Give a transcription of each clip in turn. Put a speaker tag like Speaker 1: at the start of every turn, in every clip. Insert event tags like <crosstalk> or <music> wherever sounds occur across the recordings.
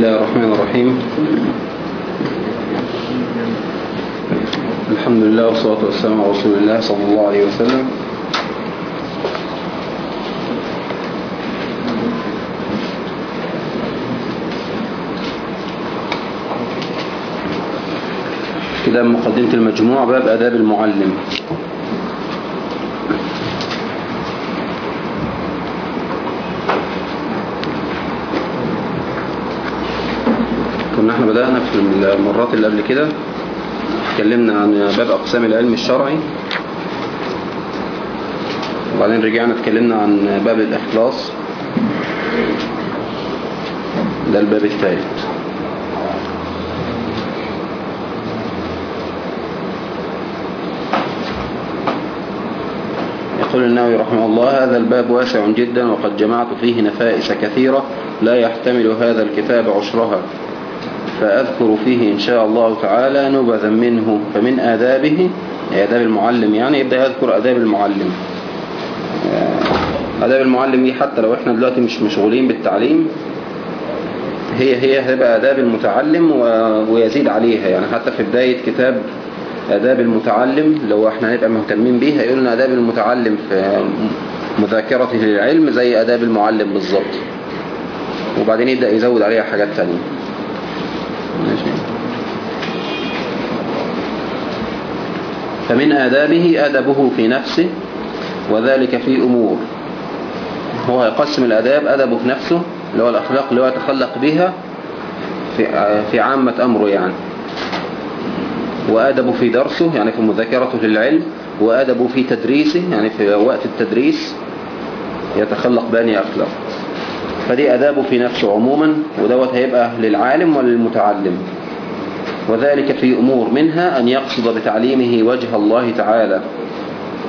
Speaker 1: الله الرحمن الرحيم الحمد لله والصلاة والسلام على رسول الله صلى الله عليه وسلم كده مقدمة المجموع باب أداب المعلم إحنا بدأنا في المرات اللي قبل كده. اتكلمنا عن باب أقسام العلم الشرعي. وبعدين رجعنا اتكلمنا عن باب الإخلاص. ده الباب الثالث يقول النووي رحمه الله هذا الباب واسع جدا وقد جمعت فيه نفائس كثيرة. لا يحتمل هذا الكتاب عشرها. فأذكر فيه إن شاء الله تعالى نبذا منه فمن آدابه آداب المعلم يعني يبدأ يذكر آداب المعلم. آداب المعلم دي حتى لو إحنا دلوقتي مش مشغولين بالتعليم هي هي هتبقى آداب المتعلم ويزيد عليها. يعني حتى في بداية كتاب آداب المتعلم لو إحنا هنبقى مهتمين بيها يقول لنا آداب المتعلم في مذاكرته للعلم زي آداب المعلم بالظبط. وبعدين يبدأ يزود عليها حاجات تانية. فمن آدابه أدبه في نفسه وذلك في أمور. هو يقسم الأداب أدبه في نفسه اللي هو الأخلاق اللي هو يتخلق بها في, عامة أمره يعني. وأدبه في درسه يعني في مذاكرته للعلم. وأدبه في تدريسه يعني في وقت التدريس يتخلق بأني أخلاق. فدي أدابه في نفسه عموما ودوت هيبقى للعالم وللمتعلم. وذلك في أمور منها أن يقصد بتعليمه وجه الله تعالى.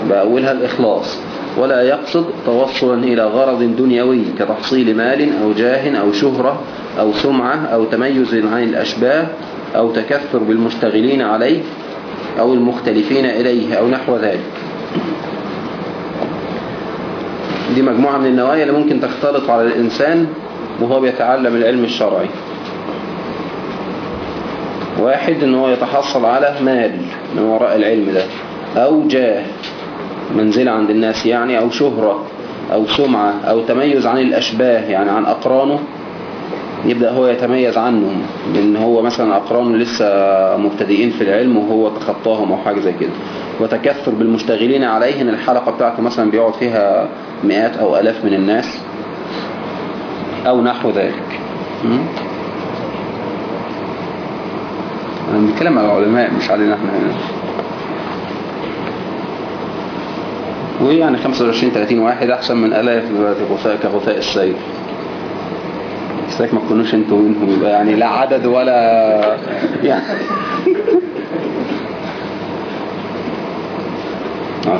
Speaker 1: بأولها الإخلاص. ولا يقصد توصلا إلى غرض دنيوي كتحصيل مال أو جاه أو شهرة أو سمعة أو تميز عن الأشباه أو تكثر بالمشتغلين عليه أو المختلفين إليه أو نحو ذلك. دي مجموعة من النوايا اللي ممكن تختلط على الإنسان وهو بيتعلم العلم الشرعي. واحد إن هو يتحصل على مال من وراء العلم ده أو جاه منزلة عند الناس يعني أو شهرة أو سمعة أو تميز عن الأشباه يعني عن أقرانه يبدأ هو يتميز عنهم لأن هو مثلا أقرانه لسه مبتدئين في العلم وهو تخطاهم أو حاجة زي كده. وتكثر بالمشتغلين عليه إن الحلقة بتاعته مثلا بيقعد فيها مئات أو ألاف من الناس أو نحو ذلك. أنا بنتكلم على العلماء مش علينا إحنا. هنا ويعني 25 30 واحد أحسن من آلاف دلوقتي غثاء كغثاء السيل استاك ما تكونوش أنتوا منهم يبقى يعني لا عدد ولا <laughs> يعني.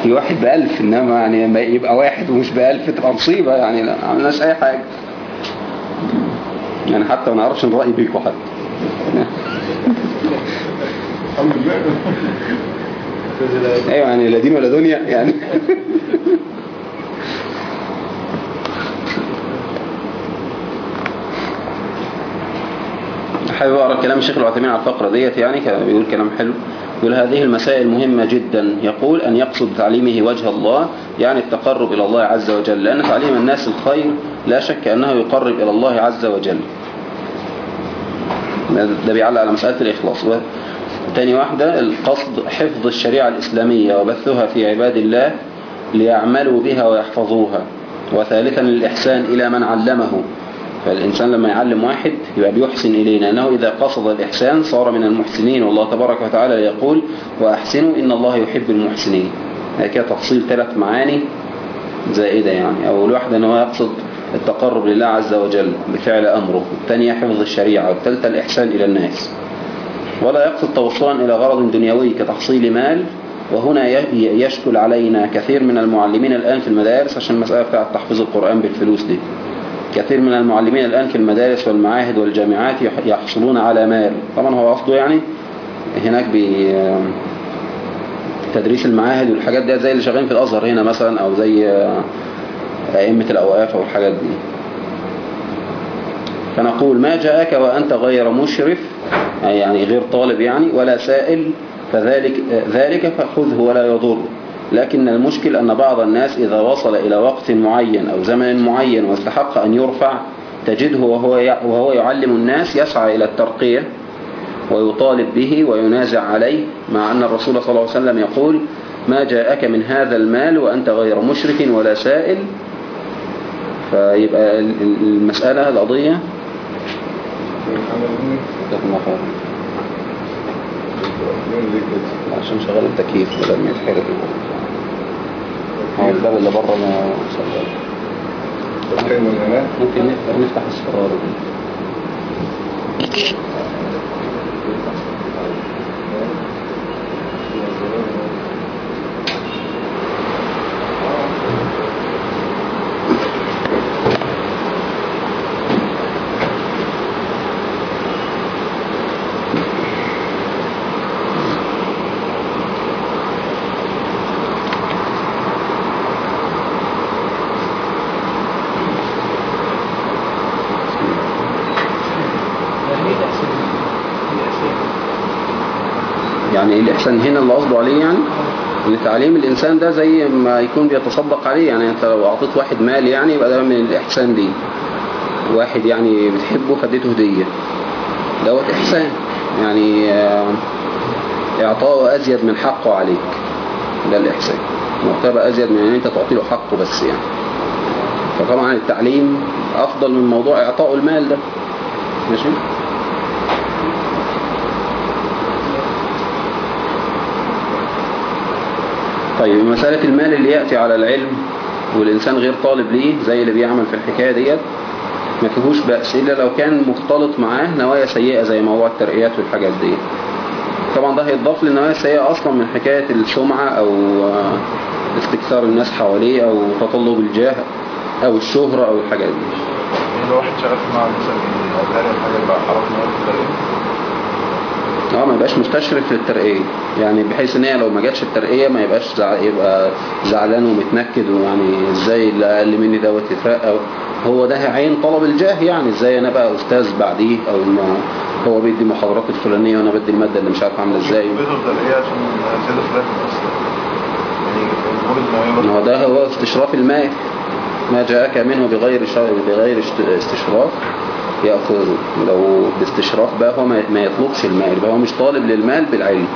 Speaker 1: في واحد بألف إنما يعني يبقى واحد ومش بألف تبقى مصيبة يعني لا عملناش أي حاجة. يعني حتى ما نعرفش نرأي بيكوا حتى. <laughs>
Speaker 2: الحمد لله.
Speaker 1: أيوه يعني لا دين ولا دنيا يعني. حابب أقرأ كلام الشيخ العثيمين على الفقرة ديت يعني كان بيقول كلام حلو. يقول هذه المسائل مهمة جدا. يقول أن يقصد تعليمه وجه الله يعني التقرب إلى الله عز وجل. لأن تعليم الناس الخير لا شك أنه يقرب إلى الله عز وجل. ده بيعلق على مسألة الإخلاص. تاني واحدة القصد حفظ الشريعة الإسلامية وبثها في عباد الله ليعملوا بها ويحفظوها. وثالثا الإحسان إلى من علمه. فالإنسان لما يعلم واحد يبقى بيحسن إليه لأنه إذا قصد الإحسان صار من المحسنين. والله تبارك وتعالى يقول وأحسنوا إن الله يحب المحسنين. كده تفصيل ثلاث معاني زائدة يعني. أول واحدة أنه يقصد التقرب لله عز وجل بفعل أمره الثانية حفظ الشريعة والثالثة الإحسان إلى الناس. ولا يقصد توصلا إلى غرض دنيوي كتحصيل مال وهنا يشكل علينا كثير من المعلمين الآن في المدارس عشان المسألة بتاعت تحفيظ القرآن بالفلوس دي. كثير من المعلمين الآن في المدارس والمعاهد والجامعات يحصلون على مال. طبعا هو قصده يعني هناك ب تدريس المعاهد والحاجات دي زي اللي شغالين في الأزهر هنا مثلا أو زي أئمة الأوقاف أو الحاجات دي. فنقول ما جاءك وأنت غير مشرف يعني غير طالب يعني ولا سائل فذلك ذلك فخذه ولا يضر. لكن المشكل أن بعض الناس إذا وصل إلى وقت معين أو زمن معين واستحق أن يرفع تجده وهو وهو يعلم الناس يسعى إلى الترقية ويطالب به وينازع عليه مع أن الرسول صلى الله عليه وسلم يقول ما جاءك من هذا المال وأنت غير مشرك ولا سائل؟ فيبقى ال- ال- المسألة القضية؟ جزاكم الله خير. عشان شغال التكييف بدل ما يتحرق هو الباب اللي بره ما شغال. ممكن نفتح, نفتح الصفار دي يعني الإحسان هنا اللي قصده عليه يعني إن تعليم الإنسان ده زي ما يكون بيتصدق عليه يعني أنت لو أعطيت واحد مال يعني يبقى ده من الإحسان دي. واحد يعني بتحبه فديته هدية. دوت إحسان. يعني آه، إعطاءه أزيد من حقه عليك. ده الإحسان. مرتبة أزيد من ان أنت تعطي له حقه بس يعني. فطبعا التعليم أفضل من موضوع إعطاء المال ده. ماشي؟ طيب مسألة المال اللي يأتي على العلم والإنسان غير طالب ليه زي اللي بيعمل في الحكاية ديت ما فيهوش بأس إلا لو كان مختلط معاه نوايا سيئة زي موضوع الترقيات والحاجات دي طبعا ده هيتضاف للنوايا السيئة أصلا من حكاية السمعة أو آه، استكثار الناس حواليه أو تطلب الجاه أو الشهرة أو الحاجات دي
Speaker 2: لو واحد شغال في معهد مثلا أو داري حاجة بقى حرام.
Speaker 1: آه ما يبقاش مستشرف للترقية يعني بحيث إن هي لو ما جاتش الترقية ما يبقاش زع... يبقى زعلان ومتنكد ويعني إزاي اللي أقل مني دوت يترقى. هو ده عين طلب الجاه يعني. إزاي أنا بقى أستاذ بعديه أو انه هو بيدي محاضرات الفلانية وأنا بدي المادة اللي مش عارف عاملة
Speaker 2: إزاي. يعني
Speaker 1: ما هو ده هو استشراف المال ما جاءك منه بغير. بغير استشراف. يأخذه لو باستشراف بقى هو ما يطلبش المال يبقى هو مش طالب للمال بالعلم.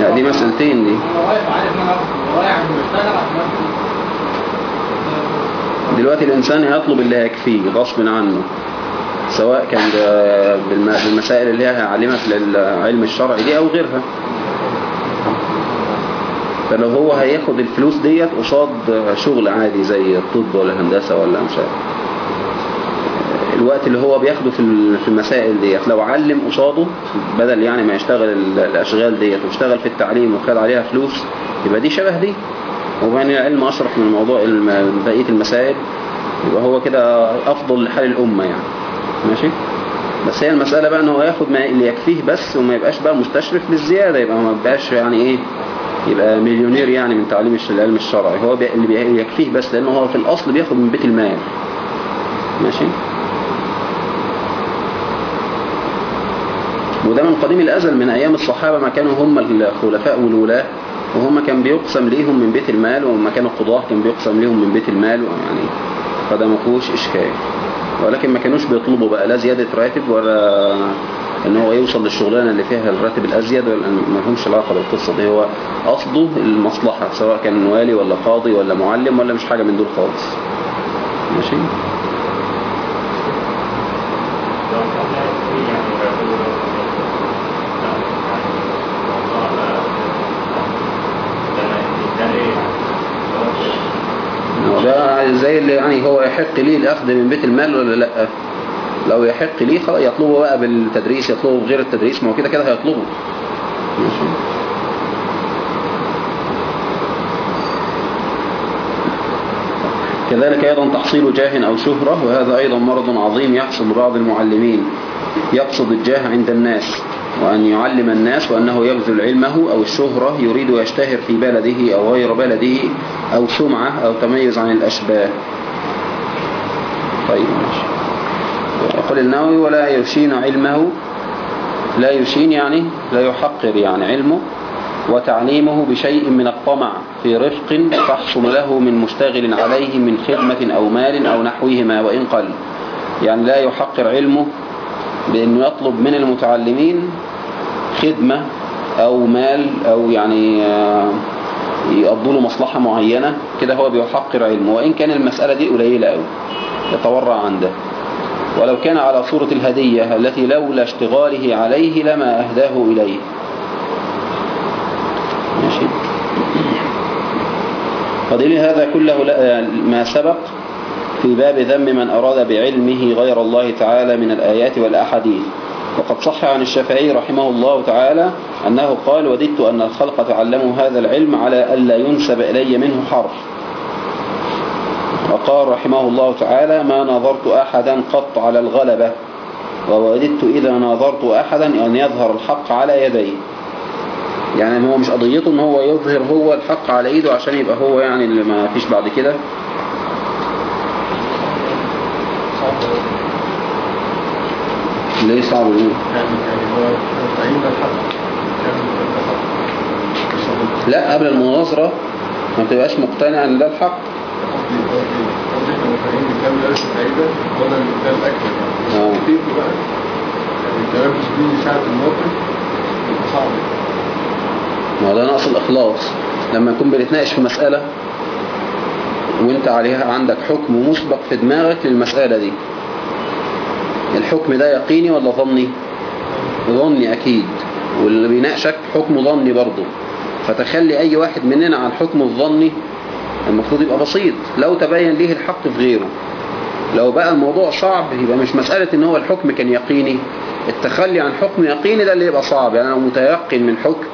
Speaker 1: لا دي مسألتين دي. دلوقتي الإنسان هيطلب اللي هيكفيه غصب عنه. سواء كان بالمسائل اللي هي هيعلمك للعلم الشرعي دي أو غيرها. فلو هو هياخد الفلوس ديت قصاد شغل عادي زي الطب ولا هندسة ولا مش الوقت اللي هو بياخده في ال- في المسائل ديت لو علم قصاده بدل يعني ما يشتغل ال- الأشغال ديت واشتغل في التعليم وخد عليها فلوس يبقى دي شبه دي. وبين العلم أشرف من موضوع بقية المسائل يبقى هو كده أفضل لحال الأمة يعني. ماشي؟ بس هي المسألة بقى إن هو ياخد ما اللي يكفيه بس وما يبقاش بقى مستشرف للزيادة يبقى ما يبقاش يعني إيه يبقى مليونير يعني من تعليم العلم الشرعي. هو اللي يكفيه بس لأنه هو في الأصل بياخد من بيت المال. ماشي؟ وده من قديم الأزل من أيام الصحابة ما كانوا هم الخلفاء والولاة وهم كان بيقسم ليهم من بيت المال وما كانوا قضاة كان بيقسم ليهم من بيت المال يعني فده ما فيهوش إشكال. ولكن ما كانوش بيطلبوا بقى لا زيادة راتب ولا إن هو يوصل للشغلانة اللي فيها الراتب الأزيد ولا ما لهمش علاقة بالقصة دي. هو قصده المصلحة سواء كان والي ولا قاضي ولا معلم ولا مش حاجة من دول خالص. ماشي هو ده زي اللي يعني هو يحق ليه الأخذ من بيت المال ولا لأ؟ لو يحق ليه خلاص يطلبه بقى بالتدريس يطلبه بغير التدريس ما هو كده كده هيطلبه. ماشي. كذلك أيضا تحصيل جاه أو شهرة وهذا أيضا مرض عظيم يحصل لبعض المعلمين يقصد الجاه عند الناس. وأن يعلم الناس وأنه يبذل علمه أو الشهرة يريد يشتهر في بلده أو غير بلده أو سمعة أو تميز عن الأشباه. طيب ماشي. يقول النووي ولا يشين علمه لا يشين يعني لا يحقر يعني علمه وتعليمه بشيء من الطمع في رفق تحصل له من مشتغل عليه من خدمة أو مال أو نحوهما وإن قل. يعني لا يحقر علمه بأنه يطلب من المتعلمين خدمة أو مال أو يعني آه، يقضوا له مصلحة معينة كده هو بيحقر علمه. وإن كان المسألة دي قليلة أوي يتورع عن ده. ولو كان على صورة الهدية التي لولا اشتغاله عليه لما أهداه إليه. ماشي. فضيل هذا كله لا- ما سبق في باب ذم من أراد بعلمه غير الله تعالى من الآيات والأحاديث. وقد صح عن الشافعي رحمه الله تعالى أنه قال وددت أن الخلق تعلموا هذا العلم على ألا ينسب إلي منه حرف. وقال رحمه الله تعالى ما نظرت أحدا قط على الغلبة ووددت إذا نظرت أحدا أن يظهر الحق على يديه يعني هو مش قضيته إن هو يظهر هو الحق على إيده عشان يبقى هو يعني اللي ما فيش بعد كده؟ ليه صعب. ليه لا قبل المناظرة ما بتبقاش مقتنع إن ده الحق. ما هو ده نقص الإخلاص. لما نكون بنتناقش في مسألة وأنت عليها عندك حكم مسبق في دماغك للمسألة دي. الحكم ده يقيني ولا ظني؟ ظني أكيد. واللي بيناقشك حكم ظني برضه. فتخلي أي واحد مننا عن الحكم الظني المفروض يبقى بسيط. لو تبين ليه الحق في غيره. لو بقى الموضوع صعب يبقى مش مسألة إن هو الحكم كان يقيني. التخلي عن حكم يقيني ده اللي يبقى صعب. يعني لو متيقن من حكم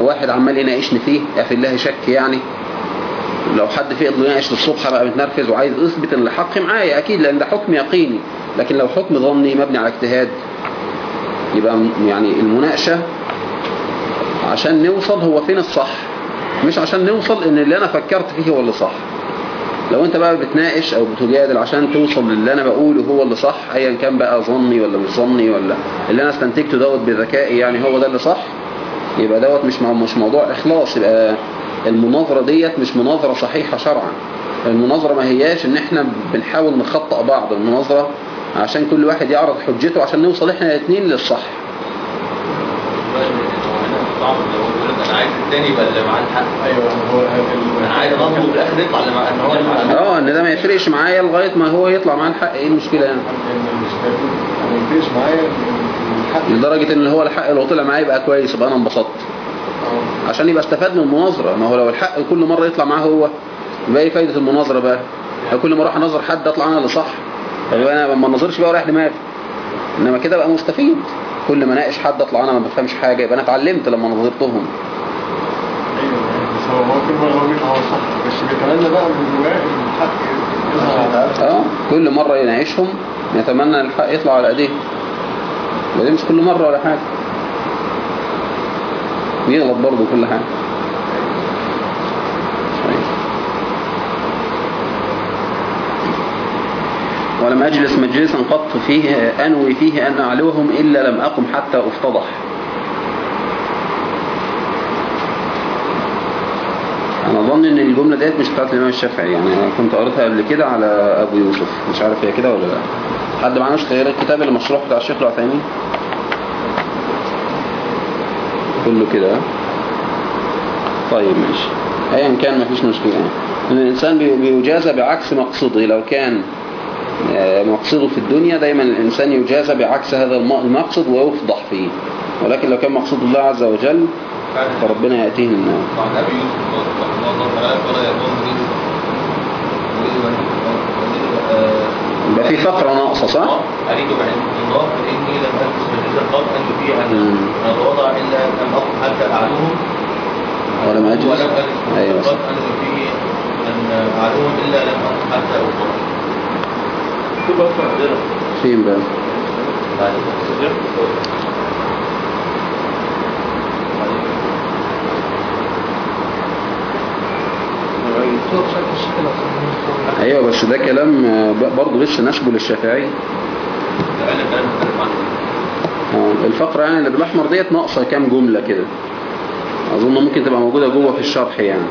Speaker 1: وواحد عمال يناقشني فيه في الله شك يعني. لو حد يقدر يناقش للصبح بقى متنرفز وعايز يثبت إن الحق معايا أكيد لأن ده حكم يقيني. لكن لو حكم ظني مبني على اجتهاد يبقى يعني المناقشة عشان نوصل هو فين الصح مش عشان نوصل إن اللي أنا فكرت فيه هو اللي صح. لو أنت بقى بتناقش أو بتجادل عشان توصل للي أنا بقوله هو اللي صح ايا كان بقى ظني ولا مش ظني ولا اللي أنا استنتجته دوت بذكائي يعني هو ده اللي صح يبقى دوت مش مش موضوع إخلاص يبقى المناظرة ديت مش مناظرة صحيحة شرعا. المناظرة ما هياش إن إحنا بنحاول نخطأ بعض المناظرة عشان كل واحد يعرض حجته عشان نوصل إحنا الاثنين للصح.
Speaker 3: صعب لو لك أنا عايز التاني يبقى اللي معاه الحق
Speaker 2: أيوه هو
Speaker 3: أنا عايز اضربه في الآخر يطلع اللي معاه هو
Speaker 1: آه إن ده ما يفرقش معايا لغاية ما هو يطلع معاه الحق. إيه المشكلة يعني؟
Speaker 2: معايا
Speaker 1: لدرجة إن هو الحق لو طلع معايا يبقى كويس يبقى أنا انبسطت. عشان يبقى استفاد من المناظرة. ما هو لو الحق كل مرة يطلع معاه هو يبقى إيه فايدة المناظرة بقى؟ كل ما أروح أناظر حد أطلع أنا اللي صح. يبقى أنا ما اناظرش بقى ورايح دماغي. إنما كده بقى مستفيد. كل ما أناقش حد أطلع أنا ما بفهمش حاجة يبقى أنا اتعلمت لما نظرتهم.
Speaker 2: أيوه بس هو كل مره هو صح بس بيتمنى بقى من الحق
Speaker 1: أه كل مرة يناقشهم يتمنى الحق يطلع على ايديه ودي مش كل مرة ولا حاجة. بيغلط برضه كل حاجة. ولم أجلس مجلسا قط فيه أنوي فيه أن أعلوهم إلا لم أقم حتى أفتضح. أنا أظن إن الجملة ديت مش بتاعت الإمام الشافعي يعني أنا كنت قريتها قبل كده على أبو يوسف. مش عارف هي كده ولا لأ. حد نسخة غير الكتاب اللي مشروح بتاع الشيخ العثيمين؟ كله كده؟ طيب ماشي. ايا كان مفيش مشكلة. يعني ان الإنسان بي- بيجازى بعكس مقصده لو كان مقصده في الدنيا دايما الإنسان يجازى بعكس هذا الم- المقصد ويفضح فيه ولكن لو كان مقصود الله عز وجل فربنا يأتيه النار يبقى في فقرة ناقصة صح؟
Speaker 3: أريد بعلم الله فإني لم ألبس مجلسا قط أن. أن أتوضع إلا أن أقف حتى أعلوهم
Speaker 1: ولم أجلس
Speaker 3: ولم ألبس
Speaker 1: أيوة
Speaker 3: مجلسا
Speaker 1: صح.
Speaker 3: قط أن فيه أن أعلوهم إلا لم أقف حتى
Speaker 1: فين بقى؟ أيوه بس ده كلام برضه لسه نسبه للشافعي. آه، الفقرة يعني اللي بالأحمر ديت ناقصة كام جملة كده. أظن ممكن تبقى موجودة جوه في الشرح يعني.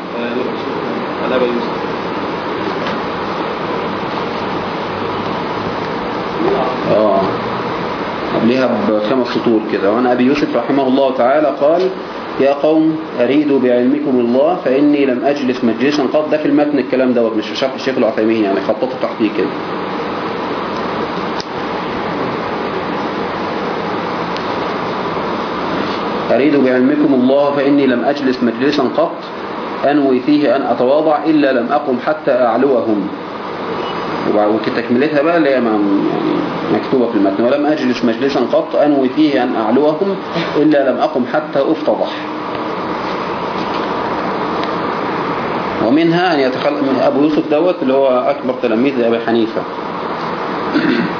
Speaker 1: آه. قبلها بخمس سطور كده. وعن أبي يوسف رحمه الله تعالى قال يا قوم أريدوا بعلمكم الله فإني لم أجلس مجلسا. قط ده في المتن الكلام دوت مش شرح الشيخ العثيمين يعني خططه تحتيه كده. أريد بعلمكم الله فإني لم أجلس مجلسا قط أنوي فيه أن أتواضع إلا لم أقم حتى أعلوهم. وتكملتها بقى اللي هي يعني مكتوبة في المتن. ولم أجلس مجلسا قط أنوي فيه أن أعلوهم إلا لم أقم حتى أفتضح. ومنها أن يتخلق أبو يوسف دوت اللي هو أكبر تلاميذ أبي حنيفة.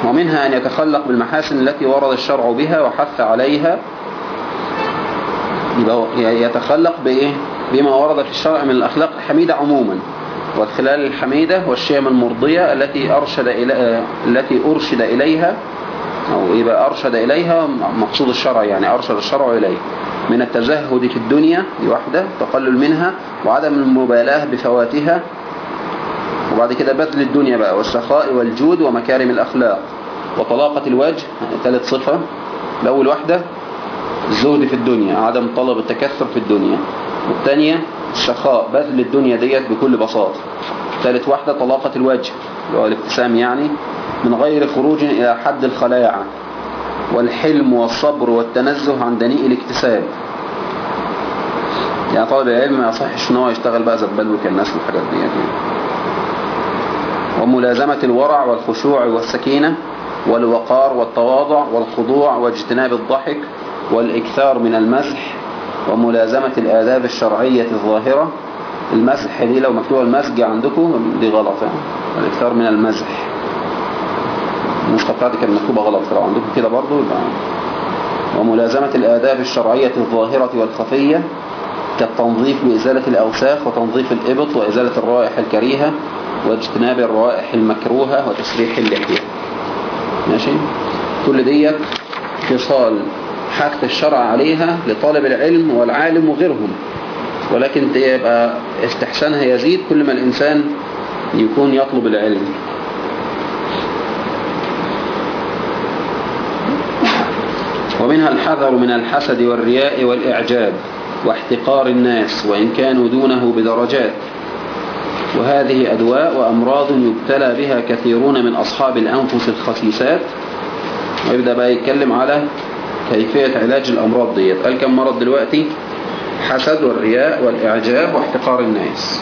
Speaker 1: ومنها أن يتخلق بالمحاسن التي ورد الشرع بها وحث عليها. يتخلق بإيه؟ بما ورد في الشرع من الأخلاق الحميدة عموما. والخلال الحميدة والشيم المرضية التي أرشد إلى التي أرشد إليها أو يبقى أرشد إليها مقصود الشرع يعني أرشد الشرع إليه. من التزهد في الدنيا دي واحدة تقلل منها وعدم المبالاة بفواتها. وبعد كده بذل الدنيا بقى والسخاء والجود ومكارم الأخلاق. وطلاقة الوجه ثالث صفة. الأول واحدة الزهد في الدنيا عدم طلب التكثر في الدنيا. والثانية السخاء بذل الدنيا ديت بكل بساطة. ثالث واحدة طلاقة الوجه اللي هو الابتسام يعني من غير خروج إلى حد الخلاعة والحلم والصبر والتنزه عن دنيء الاكتساب. يعني طالب العلم ما يصحش إن هو يشتغل بقى زبال وكالناس والحاجات دي يعني. وملازمة الورع والخشوع والسكينة والوقار والتواضع والخضوع واجتناب الضحك والإكثار من المزح وملازمة الآداب الشرعية الظاهرة المزح دي لو مكتوبة المزج عندكم دي غلط يعني. الإكثار من المزح النسخة بتاعتي كانت مكتوبة غلط فلو عندكم كده برضو يبقى. وملازمة الآداب الشرعية الظاهرة والخفية كالتنظيف بإزالة الأوساخ وتنظيف الإبط وإزالة الروائح الكريهة واجتناب الروائح المكروهة وتسريح اللحية. ماشي؟ كل ديت خصال حث الشرع عليها لطالب العلم والعالم وغيرهم. ولكن يبقى استحسانها يزيد كل ما الإنسان يكون يطلب العلم. ومنها الحذر من الحسد والرياء والإعجاب واحتقار الناس وإن كانوا دونه بدرجات. وهذه أدواء وأمراض يبتلى بها كثيرون من أصحاب الأنفس الخسيسات. ويبدأ بقى يتكلم على كيفية علاج الأمراض ديت؟ قال كم مرض دلوقتي؟ حسد والرياء والإعجاب واحتقار الناس.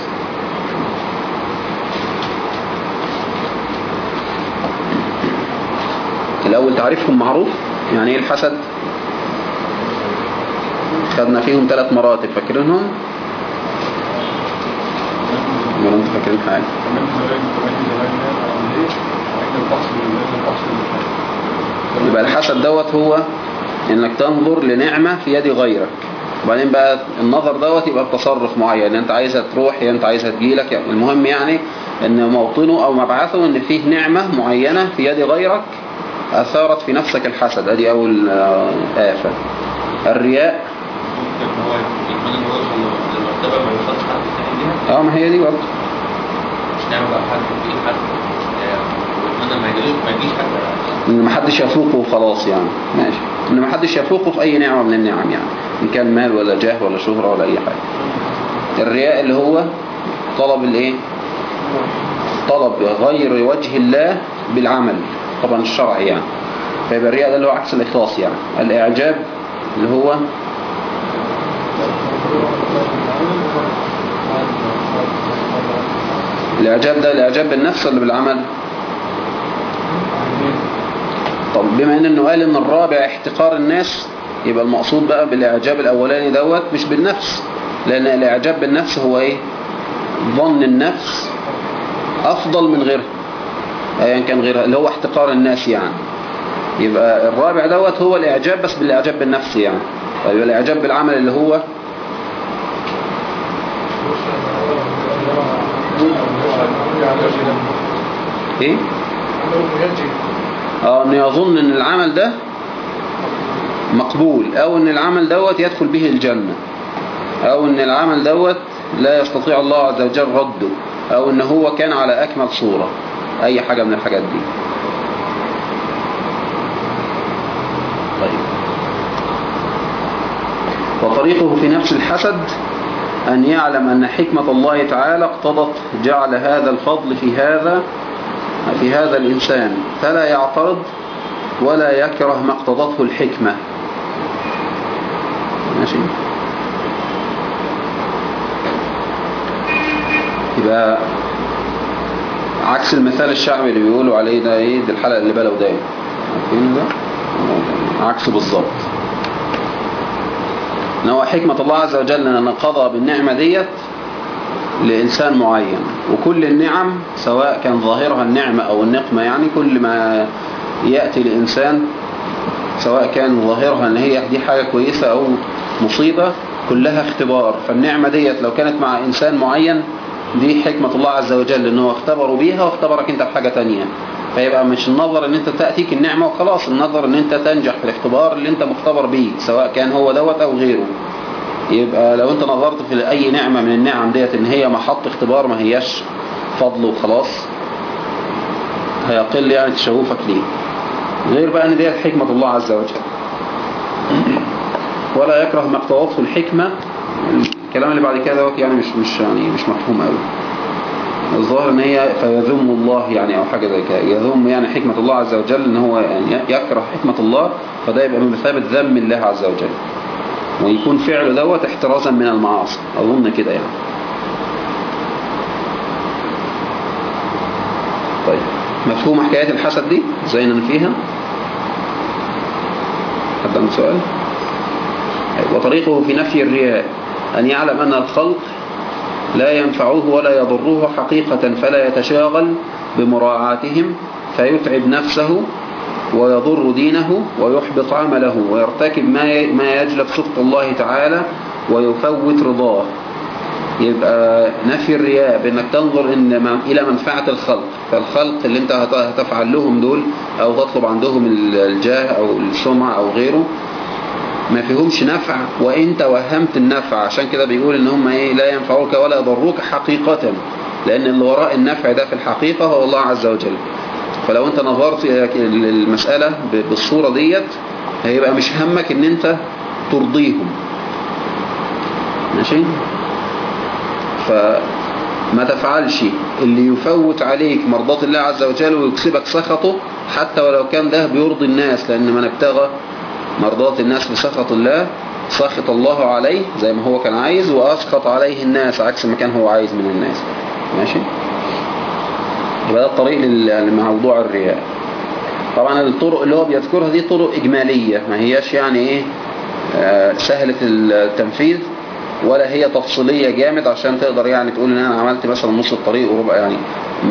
Speaker 1: الأول تعريفهم معروف؟ يعني إيه الحسد؟ خدنا فيهم ثلاث مراتب فاكرينهم؟ ولا أنتوا فاكرين حاجة؟ يبقى الحسد دوت هو إنك تنظر لنعمة في يد غيرك. وبعدين بقى النظر دوت يبقى بتصرف معين. أنت عايزها تروح يا أنت عايزها تجيلك يعني المهم يعني إن موطنه أو مبعثه إن فيه نعمة معينة في يد غيرك أثارت في نفسك الحسد. أدي أول آفة الرياء.
Speaker 3: تاني ليها
Speaker 1: آه ما هي دي برضه.
Speaker 3: مش نعمل بقى حد في حد ما يجيش حد.
Speaker 1: إن محدش يفوقه وخلاص يعني. ماشي. إن محدش يفوقه في أي نعمة من النعم يعني. إن كان مال ولا جاه ولا شهرة ولا أي حاجة. الرياء اللي هو طلب الإيه؟ طلب غير وجه الله بالعمل. طبعا الشرعي يعني. فيبقى الرياء ده اللي هو عكس الإخلاص يعني. الإعجاب اللي هو الإعجاب ده الإعجاب بالنفس ولا بالعمل؟ طب بما إن انه قال إن الرابع احتقار الناس يبقى المقصود بقى بالإعجاب الأولاني دوت مش بالنفس لأن الإعجاب بالنفس هو إيه؟ ظن النفس أفضل من غيرها ايا كان غيرها اللي هو احتقار الناس يعني. يبقى الرابع دوت هو الإعجاب بس بالإعجاب بالنفس يعني. طيب الإعجاب بالعمل اللي هو إيه؟ آه انه يظن إن العمل ده مقبول أو إن العمل دوت يدخل به الجنة أو إن العمل دوت لا يستطيع الله عز وجل رده أو إن هو كان على أكمل صورة أي حاجة من الحاجات دي. طيب. وطريقه في نفس الحسد أن يعلم أن حكمة الله تعالى اقتضت جعل هذا الفضل في هذا في هذا الإنسان فلا يعترض ولا يكره ما اقتضته الحكمة. ماشي؟ يبقى عكس المثال الشعبي اللي بيقولوا عليه ده إيه؟ دي الحلقة اللي بلو ده عارفين ده؟ عكسه بالظبط. إن هو حكمة الله عز وجل إن قضى بالنعمة ديت لإنسان معين. وكل النعم سواء كان ظاهرها النعمة أو النقمة يعني كل ما يأتي لإنسان سواء كان ظاهرها إن هي دي حاجة كويسة أو مصيبة كلها اختبار. فالنعمة ديت لو كانت مع إنسان معين دي حكمة الله عز وجل إن هو اختبره بيها واختبرك أنت بحاجة تانية. فيبقى مش النظر إن أنت تأتيك النعمة وخلاص النظر إن أنت تنجح في الاختبار اللي أنت مختبر بيه سواء كان هو دوت أو غيره. يبقى لو انت نظرت في اي نعمة من النعم ديت ان هي محط اختبار ما هياش فضل وخلاص هيقل يعني تشوفك ليه. غير بقى ان ديت حكمة الله عز وجل. ولا يكره ما اقتضته الحكمة. الكلام اللي بعد كده يعني مش مش يعني مش مفهوم قوي الظاهر إن هي فيذم الله يعني أو حاجة زي كده. يذم يعني حكمة الله عز وجل إن هو يعني يكره حكمة الله فده يبقى من مثابة ذم الله عز وجل. ويكون فعله دوت احترازا من المعاصي. أظن كده يعني. طيب. مفهوم حكاية الحسد دي؟ زينا فيها. حد عنده سؤال؟ وطريقه في نفي الرياء. أن يعلم أن الخلق لا ينفعوه ولا يضروه حقيقة فلا يتشاغل بمراعاتهم فيتعب نفسه ويضر دينه ويحبط عمله ويرتكب ما ما يجلب سخط الله تعالى ويفوت رضاه. يبقى نفي الرياء بأنك تنظر إن إلى منفعة الخلق. فالخلق اللي أنت هتفعل لهم دول أو تطلب عندهم الجاه أو السمعة أو غيره ما فيهمش نفع وانت وهمت النفع عشان كده بيقول إن هم إيه لا ينفعوك ولا يضروك حقيقة لأن اللي وراء النفع ده في الحقيقة هو الله عز وجل. فلو انت نظرت المسألة بالصورة ديت هيبقى مش همك إن انت ترضيهم. ماشي؟ فما تفعلش. اللي يفوت عليك مرضات الله عز وجل ويكسبك سخطه حتى ولو كان ده بيرضي الناس لأن من ابتغى مرضات الناس بسخط الله سخط الله عليه زي ما هو كان عايز وأسخط عليه الناس عكس ما كان هو عايز من الناس. ماشي؟ يبقى الطريق لموضوع الرياء. طبعا الطرق اللي هو بيذكرها دي طرق إجمالية ما هياش يعني إيه آه سهلة التنفيذ ولا هي تفصيلية جامد عشان تقدر يعني تقول إن أنا عملت مثلا نص الطريق وربع يعني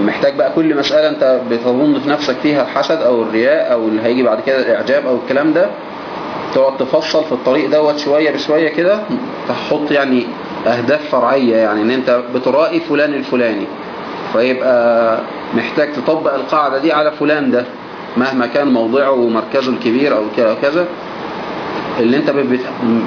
Speaker 1: محتاج بقى كل مسألة أنت بتظن في نفسك فيها الحسد أو الرياء أو اللي هيجي بعد كده الإعجاب أو الكلام ده تقعد تفصل في الطريق دوت شوية بشوية كده تحط يعني أهداف فرعية يعني إن أنت بترائي فلان الفلاني فيبقى محتاج تطبق القاعدة دي على فلان ده مهما كان موضعه ومركزه الكبير أو كذا اللي أنت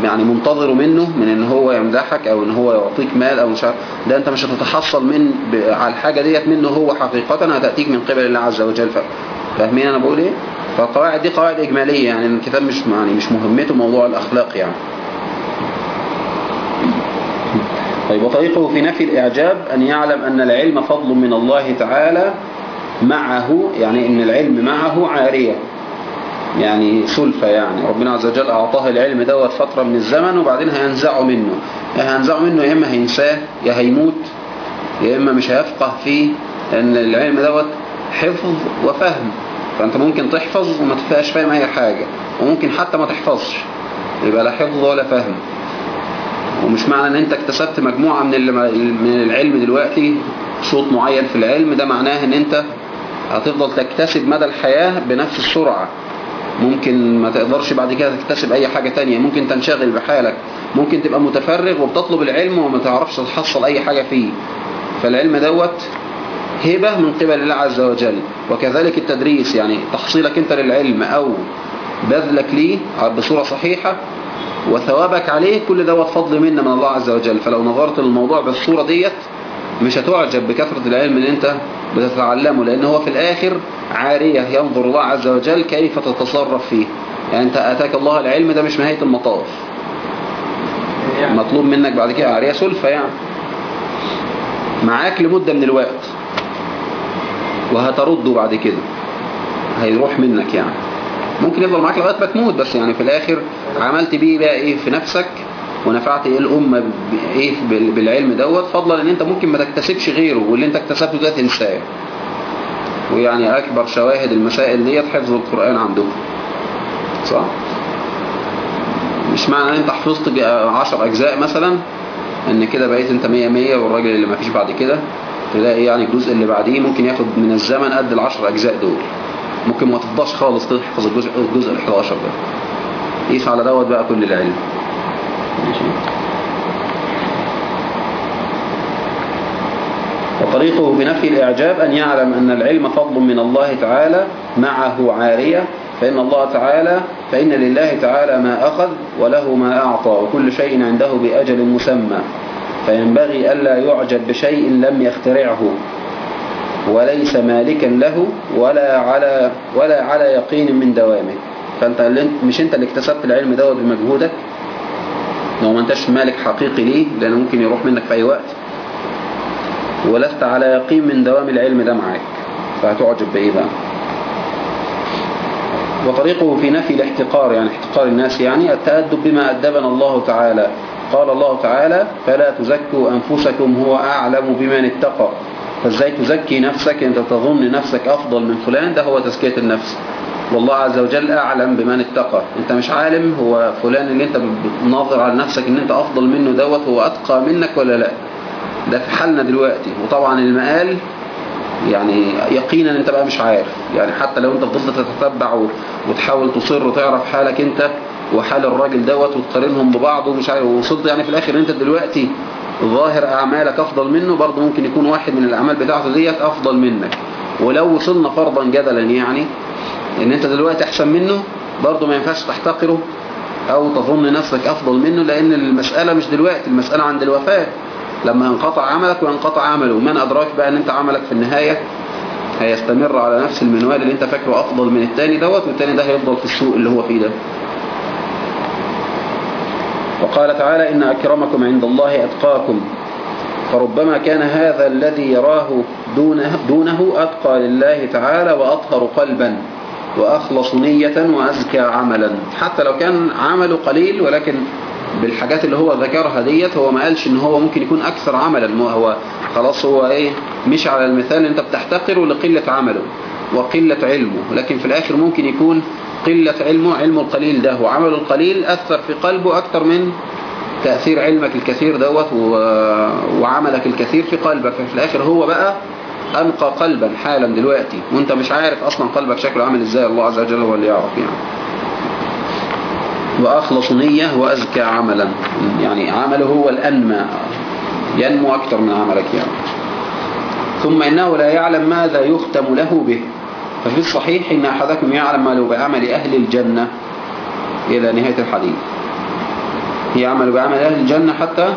Speaker 1: يعني منتظره منه من إن هو يمدحك أو إن هو يعطيك مال أو مش عارف ده أنت مش هتتحصل من على الحاجة ديت منه هو حقيقة هتأتيك من قبل الله عز وجل. فاهمين أنا بقول إيه؟ فالقواعد دي قواعد إجمالية يعني الكتاب مش يعني مش مهمته موضوع الأخلاق يعني. طيب وطريقه في نفي الإعجاب أن يعلم أن العلم فضل من الله تعالى معه يعني أن العلم معه عارية يعني سلفة يعني. ربنا عز وجل أعطاه العلم دوت فترة من الزمن وبعدين هينزعه منه. هينزعه منه يا إما هينساه يا هيموت يا إما مش هيفقه فيه لأن العلم دوت حفظ وفهم. فأنت ممكن تحفظ وما تبقاش فاهم أي حاجة وممكن حتى ما تحفظش يبقى لا حفظ ولا فهم. ومش معنى إن أنت اكتسبت مجموعة من من العلم دلوقتي صوت معين في العلم ده معناه إن أنت هتفضل تكتسب مدى الحياة بنفس السرعة. ممكن ما تقدرش بعد كده تكتسب أي حاجة تانية. ممكن تنشغل بحالك. ممكن تبقى متفرغ وبتطلب العلم وما تعرفش تحصل أي حاجة فيه. فالعلم دوت هبة من قبل الله عز وجل. وكذلك التدريس يعني تحصيلك أنت للعلم أو بذلك ليه بصورة صحيحة وثوابك عليه كل دوت فضل منا من الله عز وجل. فلو نظرت للموضوع بالصورة ديت مش هتعجب بكثرة العلم اللي انت بتتعلمه لأن هو في الآخر عارية ينظر الله عز وجل كيف تتصرف فيه. يعني انت آتاك الله العلم ده مش نهاية المطاف. مطلوب منك بعد كده عارية سلفة يعني. معاك لمدة من الوقت. وهترده بعد كده. هيروح منك يعني. ممكن يفضل معاك لغاية ما تموت بس يعني في الآخر عملت بيه بقى إيه في نفسك ونفعت إيه الأمة إيه بال- بالعلم دوت فضلا إن أنت ممكن ما تكتسبش غيره واللي أنت اكتسبته ده تنساه. ويعني أكبر شواهد المسائل ديت حفظ القرآن عندهم. صح؟ مش معنى إن أنت حفظت ج- عشر أجزاء مثلا إن كده بقيت أنت مية مية والراجل اللي ما فيش بعد كده. تلاقي يعني الجزء اللي بعديه ممكن ياخد من الزمن قد العشر أجزاء دول. ممكن ما تفضاش خالص تحفظ الجزء الجزء ال 11 ده. قيس على دوت بقى كل العلم. ماشي. وطريقه بنفي الإعجاب أن يعلم أن العلم فضل من الله تعالى معه عارية فإن الله تعالى فإن لله تعالى ما أخذ وله ما أعطى وكل شيء عنده بأجل مسمى. فينبغي ألا يعجب بشيء لم يخترعه. وليس مالكا له ولا على ولا على يقين من دوامه. فأنت مش أنت اللي اكتسبت العلم دوت بمجهودك؟ لو ما أنتش مالك حقيقي ليه؟ لأنه ممكن يروح منك في أي وقت. ولست على يقين من دوام العلم ده معاك. فهتعجب بإيه بقى؟ وطريقه في نفي الاحتقار يعني احتقار الناس يعني التأدب بما أدبنا الله تعالى. قال الله تعالى فلا تزكوا أنفسكم هو أعلم بمن اتقى. فازاي تزكي نفسك؟ انت تظن نفسك أفضل من فلان ده هو تزكية النفس. والله عز وجل أعلم بمن اتقى. أنت مش عالم هو فلان اللي أنت بتناظر على نفسك إن أنت أفضل منه دوت هو أتقى منك ولا لا؟ ده في حالنا دلوقتي. وطبعا المقال يعني يقينا أنت بقى مش عارف. يعني حتى لو أنت فضلت تتتبع وتحاول تصر وتعرف حالك أنت وحال الراجل دوت وتقارنهم ببعض ومش عارف وصلت يعني في الآخر أنت دلوقتي ظاهر أعمالك أفضل منه برضه ممكن يكون واحد من الأعمال بتاعته ديت أفضل منك. ولو وصلنا فرضا جدلا يعني إن أنت دلوقتي أحسن منه برضه ما ينفعش تحتقره أو تظن نفسك أفضل منه لأن المسألة مش دلوقتي المسألة عند الوفاة. لما ينقطع عملك وينقطع عمله. من أدراك بقى إن أنت عملك في النهاية هيستمر على نفس المنوال اللي أنت فاكره أفضل من التاني دوت والتاني ده هيفضل في السوق اللي هو فيه ده. وقال تعالى إن أكرمكم عند الله أتقاكم فربما كان هذا الذي يراه دونه, دونه أتقى لله تعالى وأطهر قلبا وأخلص نية وأزكى عملا حتى لو كان عمله قليل ولكن بالحاجات اللي هو ذكرها ديت هو ما قالش إن هو ممكن يكون أكثر عملا هو خلاص هو إيه مش على المثال أنت بتحتقره لقلة عمله. وقلة علمه. لكن في الآخر ممكن يكون قلة علمه علمه القليل ده. وعمله القليل أثر في قلبه أكثر من تأثير علمك الكثير دوت وعملك الكثير في قلبك. ففي الآخر هو بقى أنقى قلبا حالا دلوقتي. وأنت مش عارف أصلا قلبك شكله عامل إزاي. الله عز وجل هو اللي يعرف يعني. وأخلص نية وأزكى عملا. يعني عمله هو الأنمى. ينمو أكثر من عملك يعني. ثم إنه لا يعلم ماذا يختم له به. ففي الصحيح إن أحدكم له بعمل أهل الجنة. إلى نهاية الحديث. يعمل بعمل أهل الجنة حتى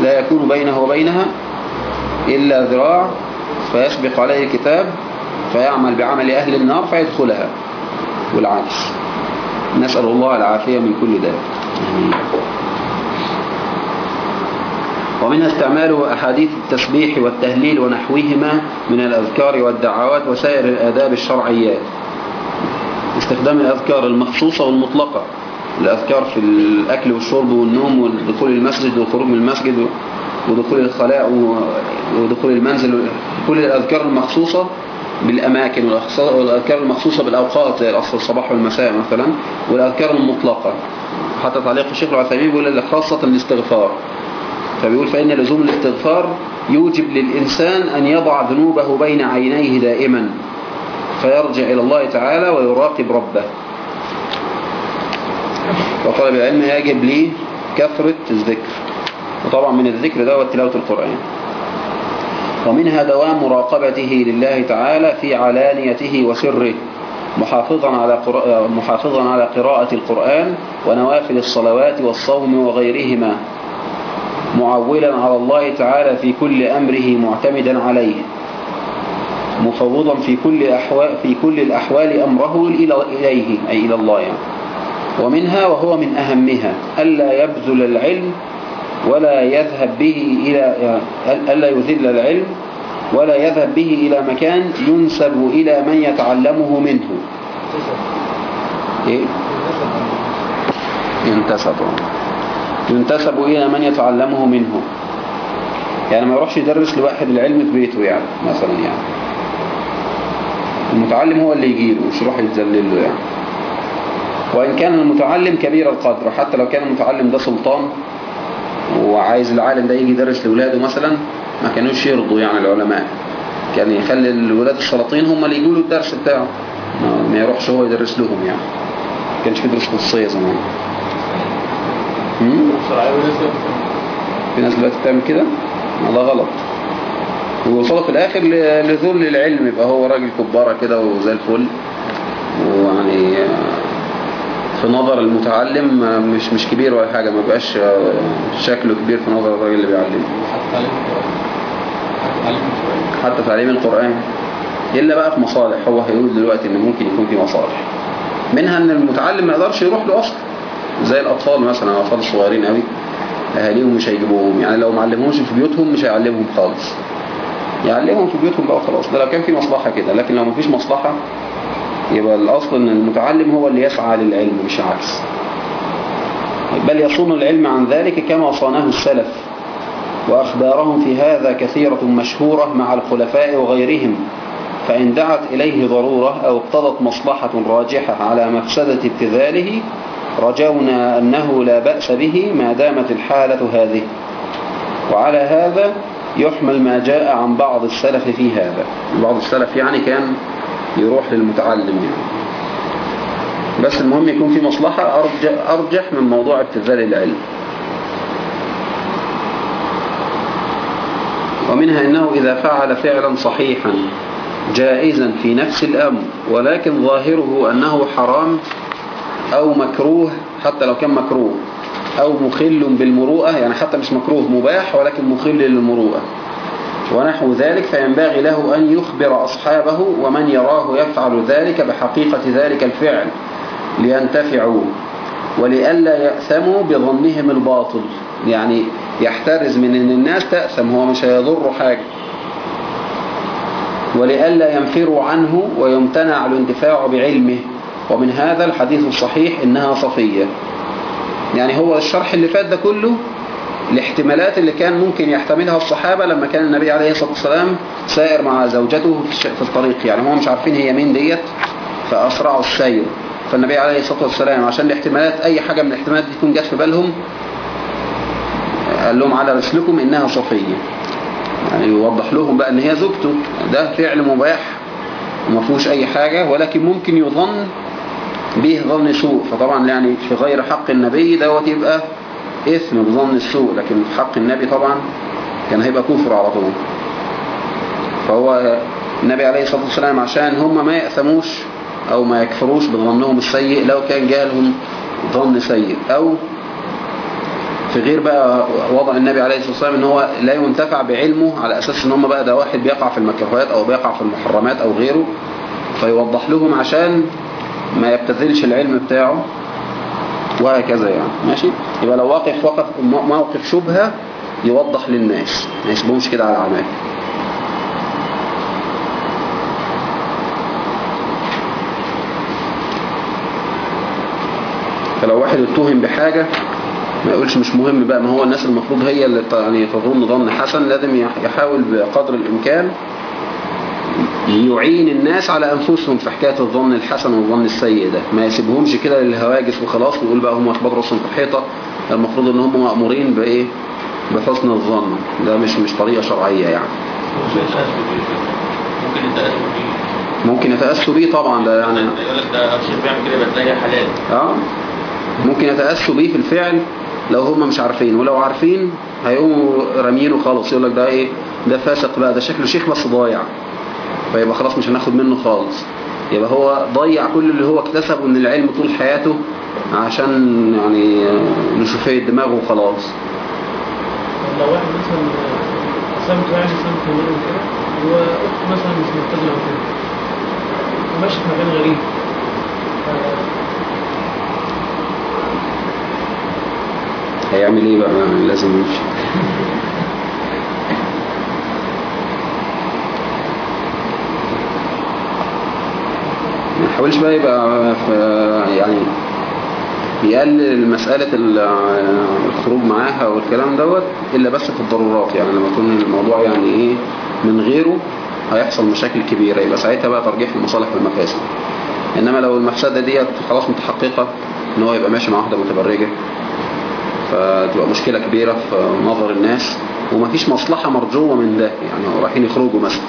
Speaker 1: لا يكون بينه وبينها إلا ذراع فيسبق عليه الكتاب فيعمل بعمل أهل النار فيدخلها. والعكس نسأل الله العافية من كل ذلك ومنها استعماله أحاديث التسبيح والتهليل ونحوهما من الأذكار والدعوات وسائر الآداب الشرعيات استخدام الأذكار المخصوصة والمطلقة. الأذكار في الأكل والشرب والنوم ودخول المسجد والخروج من المسجد ودخول الخلاء ودخول المنزل. كل الأذكار المخصوصة بالأماكن والأذكار المخصوصة بالأوقات زي الأصل الصباح والمساء مثلا والأذكار المطلقة. حتى تعليق الشيخ العثيمين بيقول خاصة الاستغفار. فبيقول فإن لزوم الاستغفار يوجب للإنسان أن يضع ذنوبه بين عينيه دائما فيرجع إلى الله تعالى ويراقب ربه. وطلب العلم يجب لي كثرة الذكر. وطبعا من الذكر ده تلاوة القرآن. ومنها دوام مراقبته لله تعالى في علانيته وسره محافظا على محافظا على قراءة القرآن ونوافل الصلوات والصوم وغيرهما. معولا على الله تعالى في كل أمره معتمدا عليه مفوضا في كل أحوال في كل الأحوال أمره إليه أي إلى الله. يعني ومنها وهو من أهمها ألا يبذل العلم ولا يذهب به إلى ألا يذل العلم ولا يذهب به إلى مكان ينسب إلى من يتعلمه منه. إيه؟ ينتسب ينتسب إلى من يتعلمه منه. يعني ما يروحش يدرس لواحد العلم في بيته يعني مثلا يعني. المتعلم هو اللي يجيله مش يروح يتذلل له يعني. وإن كان المتعلم كبير القدر حتى لو كان المتعلم ده سلطان وعايز العالم ده يجي يدرس لولاده مثلا ما كانوش يرضوا يعني العلماء. كان يخلي الولاد السلاطين هم اللي يقولوا الدرس بتاعه. ما- يروحش هو يدرس لهم يعني. ما كانش في دروس خصوصية زمان؟ في ناس دلوقتي بتعمل كده؟ ده غلط. ويوصلوا في الآخر لذل العلم يبقى هو راجل كبارة كده وزي الفل. ويعني آه، في نظر المتعلم آه، مش مش كبير ولا حاجة ما بقاش آه، شكله كبير في نظر الراجل اللي بيعلمه
Speaker 4: حتى تعليم القرآن.
Speaker 1: إلا بقى في مصالح. هو هيقول دلوقتي إن ممكن يكون في مصالح. منها إن المتعلم ما يقدرش يروح له أصلا زي الأطفال مثلا الأطفال الصغيرين قوي أهاليهم مش هيجيبوهم. يعني لو ما علمهمش في بيوتهم مش هيعلمهم خالص. يعلمهم في بيوتهم بقى خلاص ده لو كان في مصلحة كده. لكن لو ما فيش مصلحة يبقى الأصل إن المتعلم هو اللي يسعى للعلم مش العكس. بل يصون العلم عن ذلك كما صانه السلف. وأخبارهم في هذا كثيرة مشهورة مع الخلفاء وغيرهم. فإن دعت إليه ضرورة أو اقتضت مصلحة راجحة على مفسدة ابتذاله رجونا أنه لا بأس به ما دامت الحالة هذه. وعلى هذا يحمل ما جاء عن بعض السلف في هذا. بعض السلف يعني كان يروح للمتعلم يعني. بس المهم يكون في مصلحة أرجح, من موضوع ابتذال العلم. ومنها أنه إذا فعل فعلا صحيحا جائزا في نفس الأمر ولكن ظاهره أنه حرام أو مكروه حتى لو كان مكروه. أو مخل بالمروءة يعني حتى مش مكروه مباح ولكن مخل للمروءة. ونحو ذلك فينبغي له أن يخبر أصحابه ومن يراه يفعل ذلك بحقيقة ذلك الفعل. لينتفعوا ولئلا يأثموا بظنهم الباطل. يعني يحترز من أن الناس تأثم هو مش هيضر حاجة. ولئلا ينفروا عنه ويمتنع الاندفاع بعلمه. ومن هذا الحديث الصحيح إنها صفية. يعني هو الشرح اللي فات ده كله الاحتمالات اللي كان ممكن يحتملها الصحابة لما كان النبي عليه الصلاة والسلام سائر مع زوجته في الطريق. يعني هم مش عارفين هي مين ديت فأسرعوا السير فالنبي عليه الصلاة والسلام عشان الاحتمالات أي حاجة من الاحتمالات دي تكون جت في بالهم قال لهم على رسلكم إنها صفية. يعني يوضح لهم بقى إن هي زوجته. ده فعل مباح وما فيهوش أي حاجة ولكن ممكن يظن به ظن سوء فطبعا يعني في غير حق النبي دوت يبقى اسم بظن السوء. لكن في حق النبي طبعا كان هيبقى كفر على طول. فهو النبي عليه الصلاة والسلام عشان هم ما يأثموش أو ما يكفروش بظنهم السيء لو كان جالهم ظن سيء. أو في غير بقى وضع النبي عليه الصلاة والسلام إن هو لا ينتفع بعلمه على أساس إن هم بقى ده واحد بيقع في المكروهات أو بيقع في المحرمات أو غيره فيوضح لهم عشان ما يبتذلش العلم بتاعه وهكذا يعني. ماشي؟ يبقى لو واقف وقف موقف شبهة يوضح للناس. ما يسيبهمش كده على عماه فلو واحد اتهم بحاجة ما يقولش مش مهم بقى ما هو الناس المفروض هي اللي يعني تظن ظن حسن لازم يح- يحاول بقدر الإمكان يعين الناس على أنفسهم في حكاية الظن الحسن والظن السيء ده. ما يسيبهمش كده للهواجس وخلاص ويقول بقى هم اخبطوا راسهم في الحيطة. المفروض إن هم مأمورين بإيه؟ بحسن الظن. ده مش مش طريقة شرعية يعني.
Speaker 3: ممكن
Speaker 1: يتأسوا بيه. طبعا. ده يعني
Speaker 3: يقول لك ده الشيخ بيعمل كده بتلاقي حلال.
Speaker 1: آه. ممكن يتأسوا بيه في الفعل لو هم مش عارفين. ولو عارفين هيقوموا رامينه خالص. يقول لك ده إيه؟ ده فاسق بقى. ده شكله شيخ بس ضايع. فيبقى خلاص مش هناخد منه خالص. يبقى هو ضيع كل اللي هو اكتسبه من العلم طول حياته عشان يعني نشوفيه دماغه وخلاص.
Speaker 5: لو واحد مثلا سمته يعني سمت كمان كده واخت مثلا مش ملتزمه كده وماشي في مكان غريب.
Speaker 1: هيعمل إيه بقى؟ لازم يمشي. يحاولش بقى يبقى في- يعني يقلل مسألة ال- الخروج معاها والكلام دوت إلا بس في الضرورات يعني لما يكون الموضوع يعني إيه من غيره هيحصل مشاكل كبيرة يبقى ساعتها بقى ترجيح المصالح والمفاسد إنما لو المفسدة ديت خلاص متحققة إن هو يبقى ماشي مع واحدة متبرجة فتبقى مشكلة كبيرة في نظر الناس ومفيش مصلحة مرجوة من ده يعني رايحين يخرجوا مثلا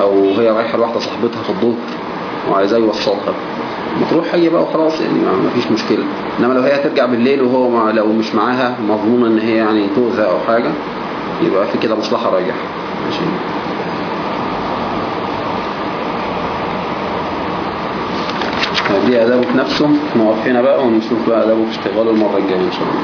Speaker 1: أو هي رايحة لواحدة صاحبتها في الظهر وعايزاه يوصلها ما تروح هي بقى وخلاص يعني ما ما فيش مشكلة. إنما لو هي هترجع بالليل وهو مع لو مش معاها مضمون إن هي يعني تؤذى أو حاجة يبقى في كده مصلحة راجحة. ماشي؟ دي أدابه في نفسه. هنا بقى ونشوف بقى أدابه في اشتغاله المرة الجاية إن شاء الله.